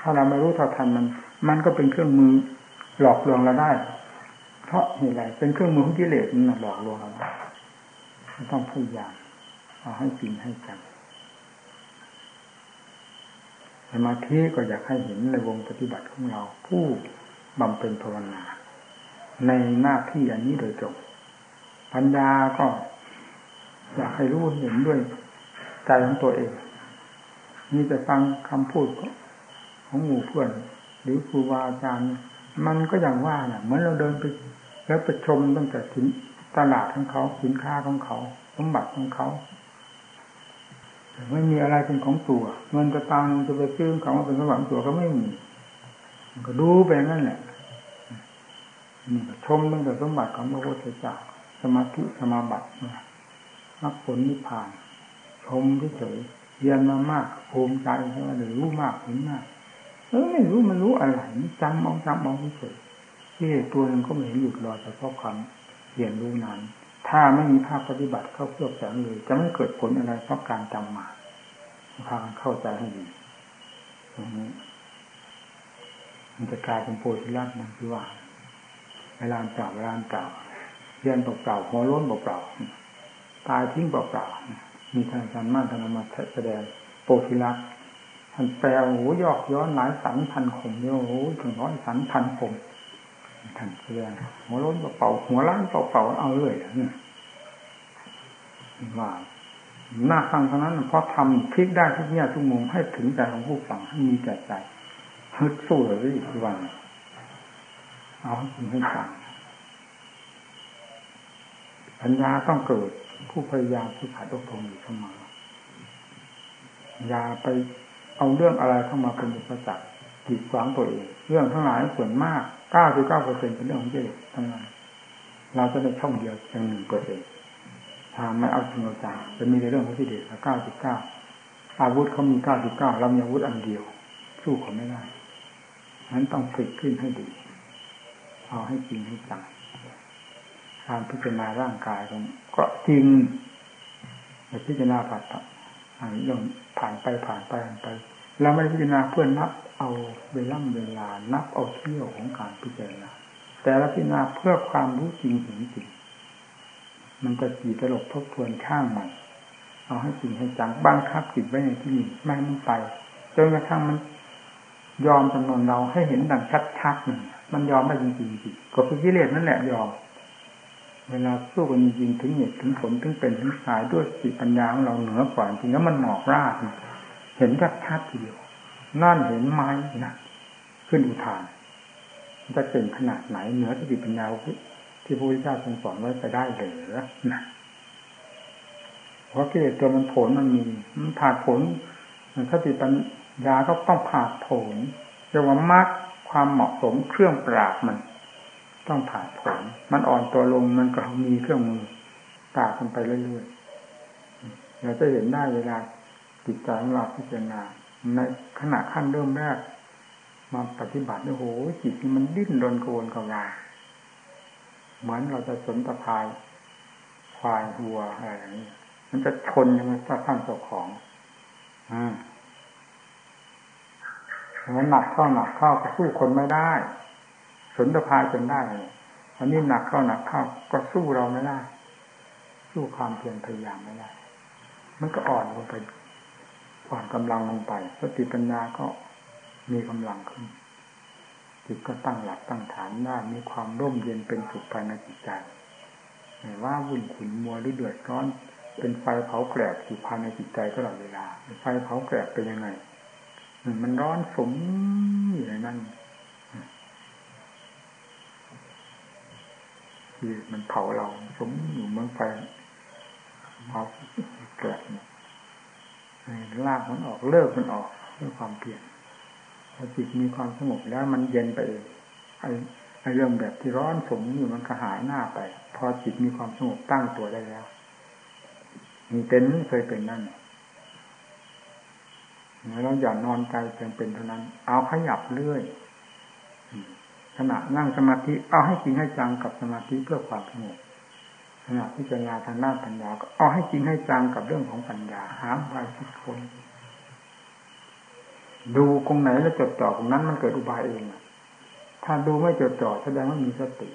ถ้าเราไม่รู้เท่าทันมัน มันก็เป็นเครื่องมือหลอกลวงเราได้ เพราะเหตุไรเป็นเครื่องมือของกิเลสมันหลอกลวงเราต้องพยายามเอาให้จริงให้จังสมาธิก็อยากให้เห็นในวงปฏิบัติของเรา ผู้บำเพ็ญภาวนา ในหน้าที่อันนี้โดยตรงปัญญาก็อยากให้รู้เห็นด้วยใจของตัวเอง นี่จะฟังคำพูดของหมู่เพื่อน หรือครูบาอาจารย์ มันก็อย่างว่าเนี่ยเหมือนเราเดินไป แล้วไปชมตั้งแต่ถึงตลาดของเขาสินค้าของเขาสมบัติของเขาไม่มีอะไรเป็นของตัวเงินจะตังจะไปซื้อของมาเป็นสมบัติตัวก็ไม่มีก็ดูไปงั้นแหละนี่ชมตั้งแต่สมบัติของพระพุทธเจ้าสมาธิสมาบัติมรรคผลนิพพาน ชมเฉย เรียนมามากภูมิใจใช่ไหมหรือรู้มากเห็นมาก เออไม่รู้มันรู้อะไรจำมองจำมองเฉยที่ตัวนึงก็ไม่เห็นหยุดรอแต่เพราะความเรียนรู้นั้น ถ้าไม่มีภาคปฏิบัติเข้าเคลือบแสงเลยจะไม่เกิดผลอะไรเพราะการจำมาพาเข้าใจให้ดีตรงนี้มันจะกลายเป็นโพธิลักษณ์นั่นคือว่าเวลาเปล่าเวลาเปล่าเรียนเปล่าหัวล้นเปล่าตายทิ้งเปล่า มีทางการมั่นทางมาแสดงโพธิลักษณ์ท่านแปลโอ้โหยอกย้อนหลายสันพันขมยโอ้โหถึงร้อยสันพันขมท่านแสดงหัวล้นเป่าหัวล้านเป่าเอาเลยเนี่ยว่าหน้าฟังเท่านั้นเพราะทำคลิกได้ทุกแง่ทุกมุมให้ถึงใจของผู้ฟังให้มีแก่ใจฮึดสู้เลยอีกวันเอาให้ให้ฟังปัญญาต้องเกิด ผู้พยายามผู้ขาดอดทนอยู่เสมออย่าไปเอาเรื่องอะไรเข้ามาเป็นอุปสรรคกีดขวางตัวเองเรื่องทั้งหลายส่วนมากเก้าสิบเก้าเปอร์เซ็นเป็นเรื่องของเจริญทั้งนั้นเราจะได้ช่องเดียวเพียงหนึ่งเปอร์เซ็นต์ทางไม่เอาจริงเอาจังจะมีในเรื่องของที่เด็ดเก้าสิบเก้าอาวุธเขามีเก้าสิบเก้าเรามีอาวุธอันเดียว สู้เขาไม่ได้นั้นต้องฝึกขึ้นให้ดี เอาให้จริงให้จัง การพิจารณาร่างกายตรงก็จริงแต่พิจารณาผ่านเรื่องผ่านไปผ่านไปผ่านไปเราไม่พิจารณาเพื่อนับเอาเวลาเวลานับเอาเที่ยวของการพิจารณาแต่ละพิจารณาเพื่อความรู้จริงเห็นจริงมันจะจีตลกทบทวนข้างใหม่เอาให้จริงให้จังบ้างคับจิตไว้ในที่นี้ไม่ให้มันไปจนกระทั่งมันยอมจำนวนเราให้เห็นดังชัดๆหนึ่งมันยอมได้จริงจริงก็คือกิเลสนั่นแหละยอม เวลาสู้กันจริงถึงเหตุถึงผลถึงเป็นถึงสายด้วยสติปัญญาของเราเหนือกว่าจริงแล้วมันหมอกราดเห็นชัดๆทีเดียวนั่นเห็นไม้นะขึ้นอุทานจะเป็นขนาดไหนเหนือสติปัญญาที่พระพุทธเจ้าทรงสอนไว้ไปได้หรือนะเพราะกิเลสตัวมันผลมันมีมันผ่าผลสติปัญญาก็ต้องผ่าผลเรียกว่ามัดความเหมาะสมเครื่องปราบมัน ต้องผ่านผลมันอ่อนตัวลงมันก็มีเครื่องมือปราบมันไปเรื่อยๆเราจะเห็นได้เวลาจิตใจของเราพิจารณาในขณะขั้นเริ่มแรกมาปฏิบัติโอ้โหจิตมันดิ้นรนโกนกวาเหมือนเราจะสนตะพายควายวัวอะไรอย่างนี้มันจะชนยังไงถ้าข้างเจ้าของอ่ามันหนักเข้าหนักเข้าก็สู้คนไม่ได้ สนตะพายจนได้อันนี้หนักเข้าหนักเข้าก็สู้เราไม่ได้ สู้ความเพียรพยายามไม่ได้ มันก็อ่อนลงไปอ่อนกำลังลงไป สติปัญญาก็มีกำลังขึ้น จิตก็ตั้งหลักตั้งฐานได้มีความร่มเย็นเป็นสุขภายในจิตใจไม่ว่าวุ่นขุนมัวหรือเดือดร้อน เป็นไฟเผาแกลบอยู่ภายในจิตใจตลอดเวลา ไฟเผาแกลบเป็นยังไงมันร้อนสมอยู่ในนั้น คือมันเผาเราสมอยู่เมืองไฟเผาแกลบลากมันออกเลิกมันออกด้วยความเปลี่ยนพอจิตมีความสงบแล้วมันเย็นไปเองไอ้ไอ้เรื่องแบบที่ร้อนสมอยู่มันก็หายหน้าไป พอจิตมีความสงบตั้งตัวได้แล้วมีเป็นเคยเป็นนั่นเราอย่านอนใจเพียงเป็นเท่านั้น เอาขยับเรื่อย ขณะนั่งสมาธิเอาให้จริงให้จังกับสมาธิเพื่อความสงบขณะพิจารณาทางด้านปัญญาก็เอาให้จริงให้จังกับเรื่องของปัญญาหามไปคิดคนดูตรงไหนแล้วจดจ่อตรงนั้นมันเกิดอุบายเองถ้าดูไม่จดจ่อแสดงว่ามีสติ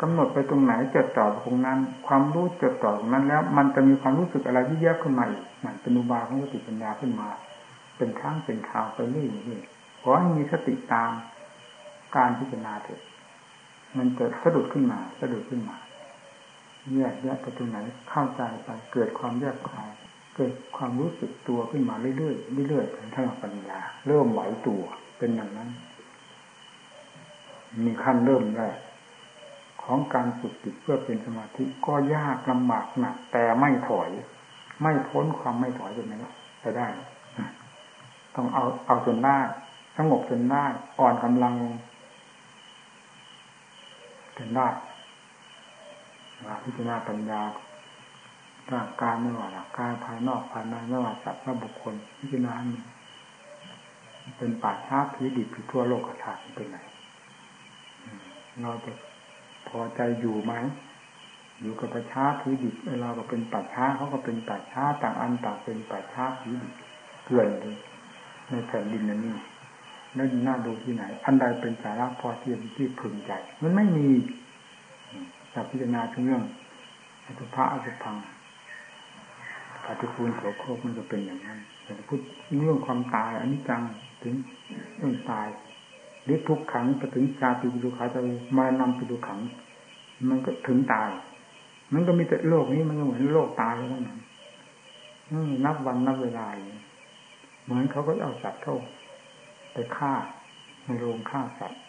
กำหนดไปตรงไหนจดจ่อตรงนั้น ความรู้จดจ่อตรงนั้นแล้ว มันจะมีความรู้สึกอะไรที่แยกขึ้นมาอีกมันเป็นอุบายของสติปัญญาขึ้นมา เป็นครั้งเป็นคราวไปเรื่อยๆขอให้มีสติตาม การพิจารณาเถิดมันจะสะดุดขึ้นมาสะดุดขึ้นมาแยกแยกไปตรงไหนเข้าใจไปเกิดความแยกคายเกิดความรู้สึกตัวขึ้นมาเรื่อยๆเรื่อยๆทางปัญญา เริ่มไหวตัวเป็นอย่างนั้น มีขั้นเริ่มแรกของการฝึกจิตเพื่อเป็นสมาธิก็ยากลำบากหนักแต่ไม่ถอย ไม่พ้นความไม่ถอยจนไหนไปได้ ต้องเอาเอาจนได้สงบจนได้อ่อนกำลัง จนได้พิจารณาปัญญาร่างกายไม่ว่าร่างกายภายนอกภายในไม่ว่าสัตว์ว่าบุคคล พิจารณาเป็นป่าช้าผีดิบผีทั่วโลกธาตุเป็นไงเราจะพอใจอยู่ไหมอยู่กับป่าช้าผีดิบเราก็เป็นป่าช้าเขาก็เป็นป่าช้าต่างอันต่างเป็นป่าช้าผีดิบเกลื่อนเลยในแผ่นดินนั้นนี่ นั่นน่าดูที่ไหน อันใดเป็นสาระพอเทียมที่พึงใจ มันไม่มีจากพิจารณาถึงเรื่องอสุภะอสุพังปฏิคูลโสโครกมันจะเป็นอย่างนั้นแต่พูดเรื่องความตายอันนี้จังถึงเรื่องตายหรือทุกขังไปถึงชาติปิดุขาจะมานำปิดุขัง มันก็ถึงตาย มันก็มีแต่โลกนี้มันก็เหมือนโลกตายแล้วนั้นนับวันนับเวลาเหมือนเขาก็เอาสัตว์เข้า ไปฆ่าในโรงฆ่าสัตว์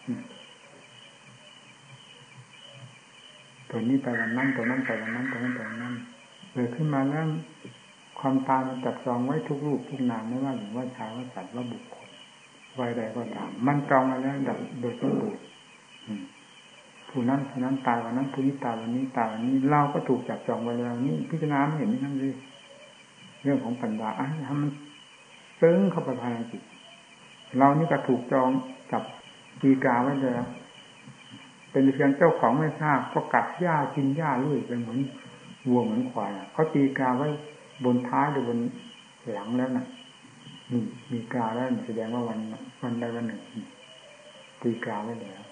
ตัวนี้ไปวันนั้นตัวนั้นไปวันนั้นตัวนั้นไปวันนั้นเกิดขึ้นมาแล้วความตายมันจับจองไว้ทุกรูปทุกนามไม่ว่าหญิงว่าชายว่าสัตว์ว่าบุคคลวัยใดก็ตามมันจองมาแล้วดับโดยสมบูรณ์ผู้นั้นผู้นั้นตายวันนั้นผู้นี้ตายวันนี้ตายวันนี้เราก็ถูกจับจองไว้แล้วนี่พิจารณาไม่เห็นนั่นเลยเรื่องของปัญญาอะทำมันซึ้งเข้าไปภายในจิต เรานี่ก็ถูกจองจับตีกาไว้แล้วเป็นเพียงเจ้าของไม่ทราบก็กัดหญ้ากินหญ้าลุยเป็นเหมือนวัวเหมือนควายเขาตีกาไว้บนท้ายหรือบนหลังแล้วนะนี่มีกาแล้วแสดงว่าวันวันใดวันหนึ่งตีกาไว้แล้ว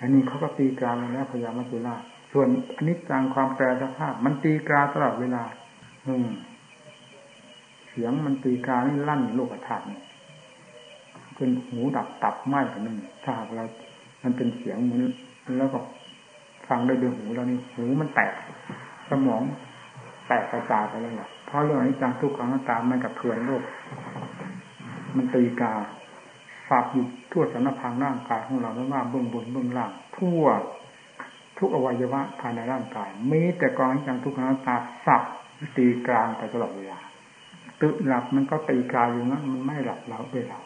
อันนี้เขาก็ตีกาไว้แล้วพยายามมัจจุราส่วนอนิจจังความแปรสภาพ มันตีกาตลอดเวลา อืม เสียงมันตีกานี่ลั่นโลกธาตุ จนหูดับตับไหม้กันนั่นถ้าหากเรา มันเป็นเสียงเหมือนแล้วก็ฟังได้ด้วยหูเรานี่หูมันแตก สมองแตกกระจายไปแล้วล่ะเพราะเรื่องนี้จังทุกขังตามมันกับเพื่อนโลก มันตีกาฝากอยู่ทั่วสารพังร่างกายของเราไม่ว่าเบื้องบนเบื้องล่างทั่ว ทุกอวัยวะภายในร่างกายมีแต่กองจังทุกขังตาสับตีกลางไปตลอดเวลาตื่นหลับมันก็ตีกลางอยู่นั้นมันไม่หลับเราไปหลับ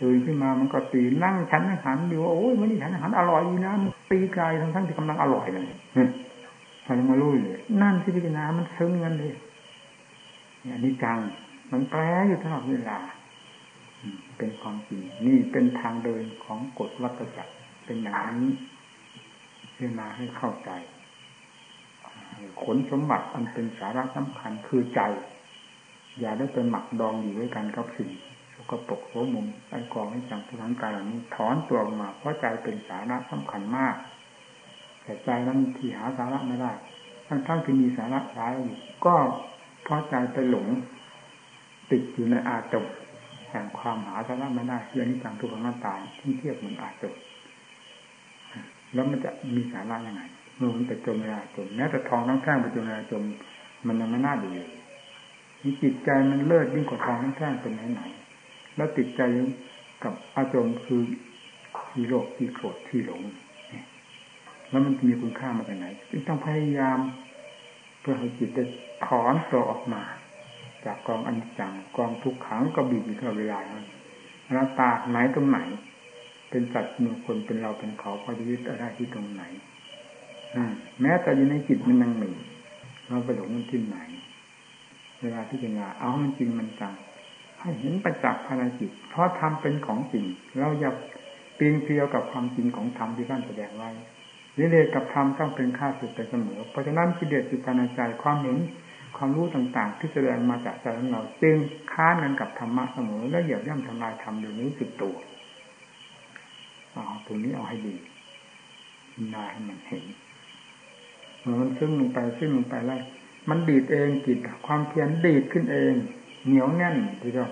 ตื่นขึ้นมามันก็ตีนั่งฉันอาหารดูว่าโอ้ยวันนี้ฉันอาหารอร่อยดีนะมันตีกายทั้งทั้งที่กำลังอร่อยเลยท่านมารู้เลยนั่นที่พิจารณามันซึ้งกันเลยอันนี้จังมันแปรอยู่ตลอดเวลาเป็นความจริงนี่เป็นทางเดินของกฎวัฏจักรเป็นอย่างนี้พิจารณาให้เข้าใจขนสมบัติอันเป็นสาระสำคัญคือใจ อย่าได้เป็นหมักดองอยู่ด้วยกันกับสิ่ง กปรกโสมุมไอ้กองให้จังทุกทั้งกายเหล่านี้ถอนตัวออกมาเพราะใจเป็นสาระสำคัญมาก แต่ใจนั้นที่หาสาระไม่ได้ ทั้งทั้งที่มีสาระร้ายอยู่ก็เพราะใจไปหลง ติดอยู่ในอาจมแห่งความหาสาระไม่ได้เรื่องนี้จังทุกขังหน้าตาที่เทียบเหมือนอาจมแล้วมันจะมีสาระยังไงเมื่อมันไปจมในอาจมแม้แต่ทองทั้งแท่งไปจมในอาจมมันยังไม่น่าดูเลยจิตใจมันเลิศยิ่งกว่าทองทั้งแท่งเป็นไหนไหน แล้วติดใจกับอาจมณ์คือที่โลกที่โกรธที่หลง แล้วมันมีคุณค่ามาจากไหนจึงต้องพยายาม เพื่อให้จิตได้ถอนตัวออกมา จากกองอันจังกองทุกขังก็บีบอยู่ตลอดเวลานั้นหน้าตาไหนตรงไหน เป็นสัตว์มีคนเป็นเราเป็นเขาพอยึดอะไรที่ตรงไหนแม้แต่อยู่ในจิตมันยังมีเราไปหลงมันที่ไหน เวลาที่จะงาเอามันจริงมันจัง ให้เห็นประจักษ์ภายในจิตเพราะทำเป็นของจริง เราอย่าปีนเพียวกับความจริงของธรรมที่ท่านแสดงไว้วิเลศกับธรรมต้องเป็นค่าสุดไปเสมอ เพราะฉะนั้นกิเลสจิตภายในใจความเห็นความรู้ต่างๆ ที่แสดงมาจากใจของเราจึงค้านกันกับธรรมะเสมอ และเหยียบย่ำทำลายธรรมอยู่นี้สิบตัวเอาตรงนี้เอาให้ดีนาให้มันเห็นมันซึ่งลงไปซึ่งลงไปแล้วมันดีดเองจิตความเพียรดีดขึ้นเอง เหนียวแน่นทีเดียว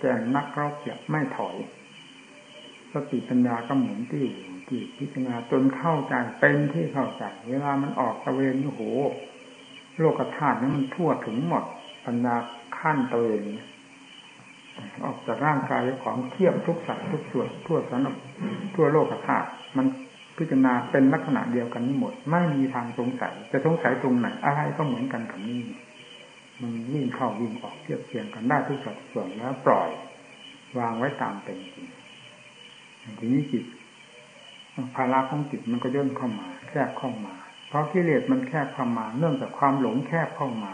แต่นักรบอย่าไม่ถอยสติปัญญาก็หมุนที่ที่พิจารณาจนเข้าใจเป็นที่เข้าใจเวลามันออกตะเวนโอ้โห โลกธาตุนั้นมันทั่วถึงหมดปัญญาขั้นตะเวนออกจากร่างกายของเทียบทุกสัตว์ทุกส่วนทั่วสารทั่วโลกธาตุมันพิจารณาเป็นลักษณะเดียวกันนี้หมด ไม่มีทางสงสัยจะสงสัยตรงไหนอะไรก็เหมือนกันกับนี้ มันวิ่งเข้าวิ่งออกเทียบเทียงกันได้ทุกสัดส่วนแล้วปล่อย วางไว้ตามเป็นจริงทีนี้จิตภาระของจิตมันก็ย่นเข้ามา แคบเข้ามา เพราะกิเลสมันแคบเข้ามา เนื่องจากความหลงแคบเข้ามา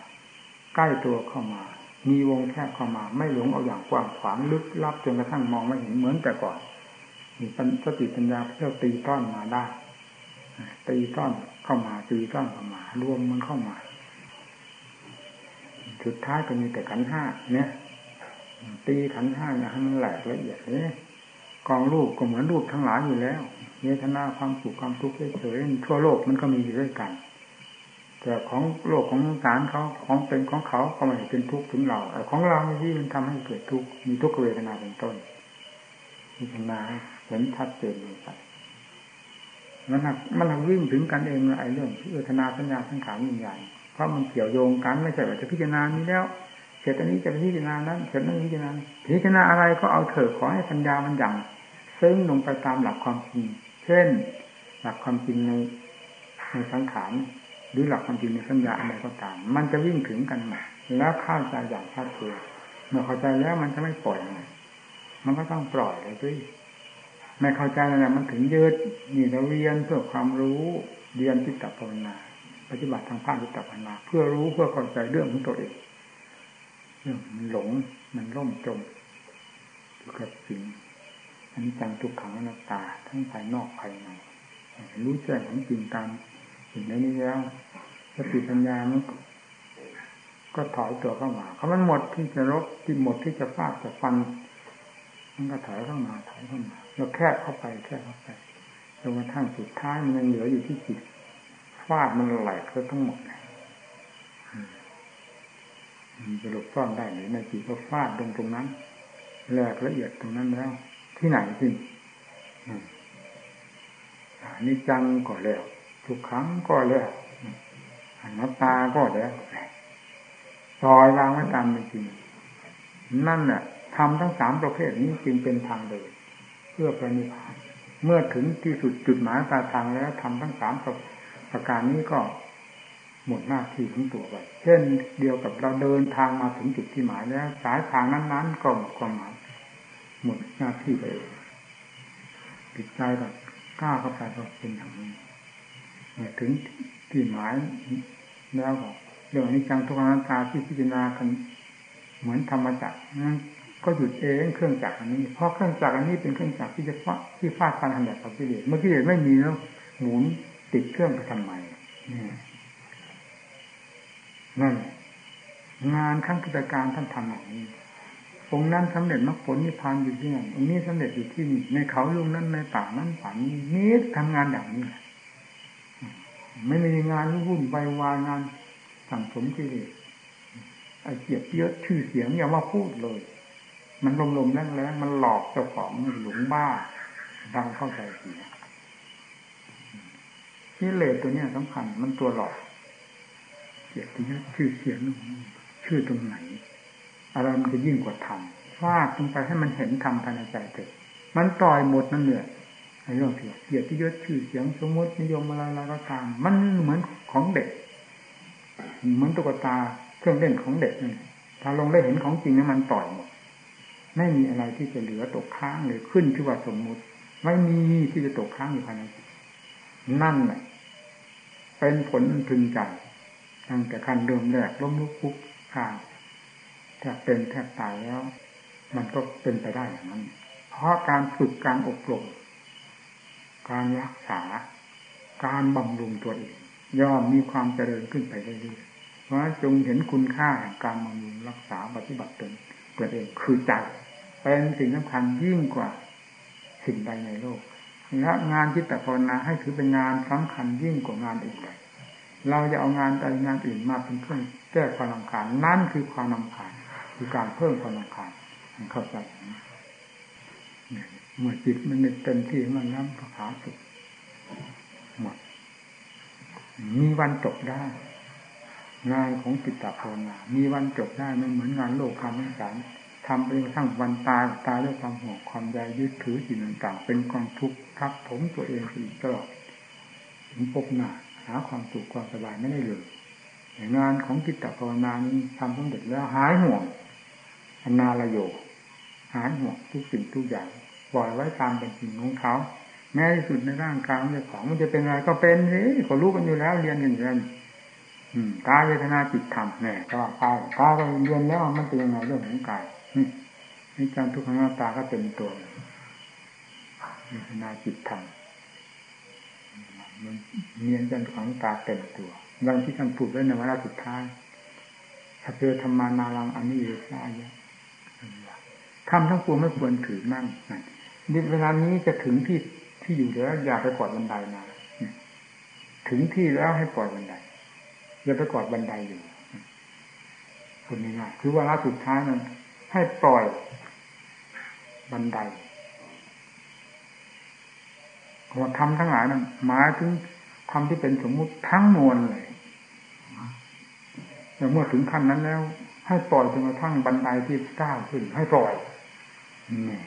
ใกล้ตัวเข้ามา มีวงแคบเข้ามา ไม่หลงเอาอย่างกว้างขวางลึกลับจนกระทั่งมองไม่เห็นเหมือนแต่ก่อนมีสติปัญญาเพื่อตีต้อนมาได้ตีต้อนเข้ามาตีต้อนเข้ามารวมมันเข้ามา สุดท้ายก็มีแต่ขันห้าเนี่ยตีขันห้าเนี่ยให้มันแหลกละเอียดเนี่ยกองรูปก็เหมือนรูปทั้งหลายอยู่แล้วเวทนาความสุขความทุกข์เฉยๆทั่วโลกมันก็มีอยู่ด้วยกัน แต่ของโลกของสารเขาของเป็นของเขาก็ไม่เป็นทุกข์ถึงเราไอ้ของเราที่มันทำให้เกิดทุกข์มีทุกขเวทนาเป็นต้นพิจารณาเห็นชัดเจนเลยครับมันมันวิ่งถึงกันเองไอ้เรื่องเวทนาสัญญาสังขารวิญญาณ เพราะมันเกี่ยวโยงกันไม่ใช่ว่าจะพิจารณานี้แล้วเสร็จอันนี้จะพิจารณานั้นเสร็จนั้นพิจารณาพิจารณาอะไรก็เอาเถอะขอให้สัญญามันอย่างซึ่งลงไปตามหลักความจริง เช่น หลักความจริงในในสังขารหรือหลักความจริงในสัญญาอะไรก็ตาม มันจะวิ่งถึงกันมาแล้วเข้าใจอย่างชัดเจนเมื่อเข้าใจแล้วมันจะไม่ปล่อยมันก็ต้องปล่อยเลยด้วยไม่เข้าใจอะไรมันถึงยืดนี่เราเรียนเพื่อความรู้เรียนจิตตภาวนา ปฏิบัติทางภาคจิตภาวนาเพื่อรู้เพื่อเข้าใจเรื่องของตัวเองเรื่องมันหลงมันร่มจมอยู่กับสิ่งอันนี้จังทุกขังอนัตตาทั้งภายนอกภายในรู้แจ้งของจริงตามสิ่งนี้แล้วสติปัญญามันก็ถอยตัวเข้ามาเขามันหมดที่จะรบที่หมดที่จะฟาดจะฟัน มันก็ถอยเข้ามาถอยเข้ามาเราแคบเข้าไปแคบเข้าไปจนกระทั่งสุดท้ายมันยังเหลืออยู่ที่จิต ฟาดมันไหลก็ทั้งหมดมันจะหลบซ่อนได้หรือในจิตก็ฟาดตรงตรงนั้นแหลกละเอียดตรงนั้นแล้ว ที่ไหนสิงนี่จังก็แล้วทุกครั้งก็แล้วอนัตตาก็แล้วซอยวางไว้ตามเป็นจริงนั่นแหละทำทั้งสามประเภทนี้จึงเป็นทางเดินพื่อพระนิพพานเมื่อถึงที่สุดจุดหมายปลายทางแล้วทำทั้งสามประ ประการนี้ก็หมดหน้าที่ของตัวไปเช่นเดียวกับเราเดินทางมาถึงจุดที่หมายแล้ว สายทางนั้นๆก็หมดความหมายหมดหน้าที่ไปปิดใจแบบก้าวเข้าไปก็เป็นอย่างนี้ถึงที่หมายแล้วก็เรื่องนี้จังทุกนาตาที่พิจารณากันเหมือนธรรมจักรนั้นก็หยุดเองเครื่องจักรอันนี้ เพราะเครื่องจักรอันนี้เป็นเครื่องจักรที่จะฟาดที่ฟาดฟันทำแบบกิเลสเมื่อกิเลสไม่มีแล้วหมุน ติดเครื่องไปทำไมนั่นงานขั้งกิจการท่านทำอย่างนี้องค์นั้นสำเร็จมรรคผลนิพพานอยู่ที่นั่นองค์นี้สำเร็จอยู่ที่นี่ในเขาลุงนั้นในป่านั้นป่านี้นี่ทำงานอย่างนี้ไม่มีงานวุ่นไปวายงานสั่งสมกิเลสไอ้เกียรติเยอะชื่อเสียงอย่าว่าพูดเลย มันลมๆแรงๆมันหลอกเจ้าของหลงบ้าดังเข้าใจผิด กิเลสตัวเนี้ยสำคัญ มันตัวหลอกเกียรติยศชื่อเสียงชื่อตรงไหนอะไรมันจะยิ่งกว่าธรรมฟาดลงไปให้มันเห็นธรรมภายในใจเถิดมันปล่อยหมดนั่นเหนี่อยในเรื่องเกียรติยศชื่อเสียงสมมตินิยมอะไรอะไรก็ตาม มันเหมือนของเด็ก เหมือนตุ๊กตาเครื่องเล่นของเด็กนี่ถ้าลงได้เห็นของจริงนี่มันปล่อยหมดไม่มีอะไรที่จะเหลือตกค้างเลยขึ้นชื่อว่าสมมุติ ไม่มีที่จะตกค้างอยู่ภายในจิต นั่นแหละเป็นผลพึงใจตั้งแต่ขั้นเริ่มแรกล้มลุกคุกคานแทบเป็นแทบตายแล้ว มันก็เป็นไปได้อย่างนั้น เพราะการฝึกการอบรมการรักษา การบำรุงตัวเองย่อมมีความเจริญขึ้นไปเรื่อยๆเพราะจงเห็นคุณค่าแห่งการบำรุงรักษาปฏิบัติตนตัวเองคือใจเป็นสิ่งสำคัญยิ่งกว่าสิ่งใดในโลก และงานจิตตภาวนาให้ถือเป็นงานสำคัญยิ่งกว่างานอื่นเราจะเอางานใดงานอื่นมาเป็นเครื่องแก้ความลำคาญนั่นคือความลำคาญคือการเพิ่มความลำคาญเข้าใจเมื่อจิตมันเต็มที่มันน้ำพระขาสุดหมดมีวันจบได้ งานของจิตตภาวนา มีวันจบได้ไม่เหมือนงานโลกคำนิสาร ทำไปทั้งวันตายตายด้วยความห่วงความใยยึดถือสิ่งต่างๆ เป็นกองทุกข์ทับผมตัวเองอีกตลอดถึงพบหน้าหาความสุขความสบายไม่ได้เลยงานของจิตตภาวนานี้ทำสำเร็จแล้วหายห่วงอนาลโยหายห่วงทุกสิ่งทุกอย่างปล่อยไว้ตามเป็นจริงของเขาแม้ที่สุดในร่างกายมันจะของมันจะเป็นอะไรก็เป็นนี่ก็รู้กันอยู่แล้วเรียนกันอยู่แล้วกายเวทนาจิตธรรมเนี่ยก็กายกายก็เรียนแล้วมันเป็นยังไงเรื่องของกาย นี่การทุกขังหน้าตาก็เป็นตัวเวทนาจิตธรรมมันเนียนจนของตาเต็มตัวบางที่ท่านพูดไว้ในวาระสุดท้ายถ้าเจอธรรมานารังอันนี้เองนะทำทั้งปวงไม่ควรถือมั่นนี่เวลานี้จะถึงที่ที่อยู่แล้วอย่าไปกอดบันไดนะถึงที่แล้วให้ปล่อยบันไดอย่าไปกอดบันไดอยู่คนนี้นะคือว่าระสุดท้ายนั้น ให้ปล่อยบันไดว่าทำทั้งหลายนั้นหมายถึงทำที่เป็นสมมุติทั้งมวลเลยแต่เมื่อถึงขั้นนั้นแล้ว ให้ปล่อยจนกระทั่งบันไดที่ก้าวขึ้น ให้ปล่อยนี่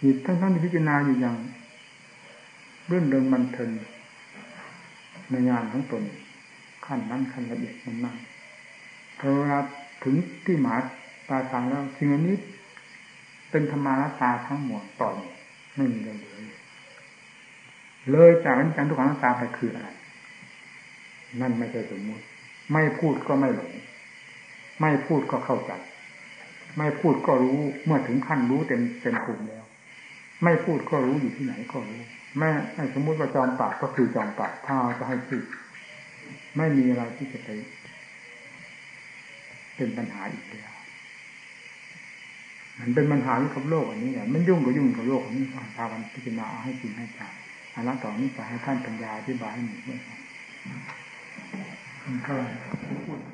จิตท่านท่านพิจารณาอยู่อย่างเรื่องเดินบันเทิงในงานของตนขั้นนั้นขั้นละเอียดมันมากพอเวลา ถึงที่หมาตาทางแล้วสิ่งนี้เป็นธรรมาตาทั้งหมดต่อยไม่มีเลยเลยเลยจากนั้นการทุกขังตาไปคืออะไรนั่นไม่ใช่สมมติ ไม่พูดก็ไม่หลง ไม่พูดก็เข้าใจ ไม่พูดก็รู้เมื่อถึงขั้นรู้เต็มเต็มภูมิแล้ว ไม่พูดก็รู้อยู่ที่ไหนก็รู้แม่สมมุติว่าจอมปากก็คือจอมปากถ้าจะให้พูดไม่มีอะไรที่จะไป เป็นปัญหาอีกแล้วมันเป็นปัญหาที่กับโลกอันนี้เนี่ยมันยุ่งก็ยุ่งกับโลกอันนี้พากันพิจารณาให้จริงให้จังอันนั้นต่อนี้ไปให้ท่านปัญญาอธิบายให้หมดด้วยครับ